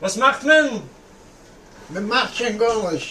Was macht man? Man macht schon gar nicht.